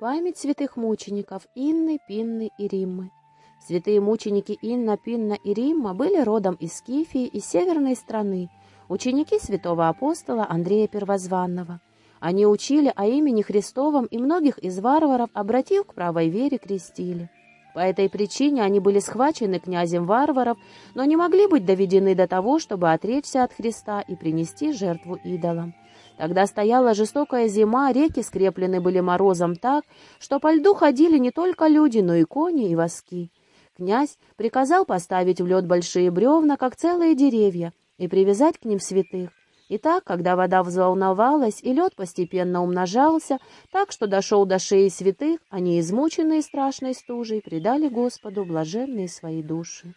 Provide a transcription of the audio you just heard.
Память святых мучеников Инны, Пинны и Риммы. Святые мученики Инна, Пинна и Римма были родом из Скифии, из северной страны, ученики святого апостола Андрея Первозванного. Они учили о имени Христовом и многих из варваров, обратив к правой вере, крестили. По этой причине они были схвачены князем варваров, но не могли быть доведены до того, чтобы отречься от Христа и принести жертву идолам. Тогда стояла жестокая зима, реки скреплены были морозом так, что по льду ходили не только люди, но и кони и воски. Князь приказал поставить в лед большие бревна, как целые деревья, и привязать к ним святых. И так, когда вода взволновалась и лед постепенно умножался, так что дошел до шеи святых, они, измученные страшной стужей, предали Господу блаженные свои души.